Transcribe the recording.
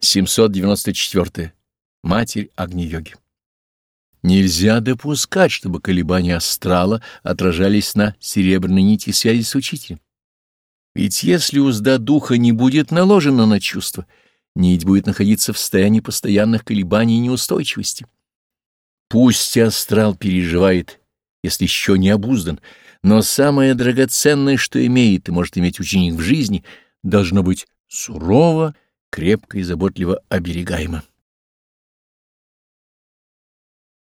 794. Матерь Агни-йоги. Нельзя допускать, чтобы колебания астрала отражались на серебряной нити связи с учителем. Ведь если узда духа не будет наложена на чувство, нить будет находиться в состоянии постоянных колебаний и неустойчивости. Пусть астрал переживает, если еще не обуздан, но самое драгоценное, что имеет и может иметь ученик в жизни, должно быть сурово, крепко и заботливо оберегаемо.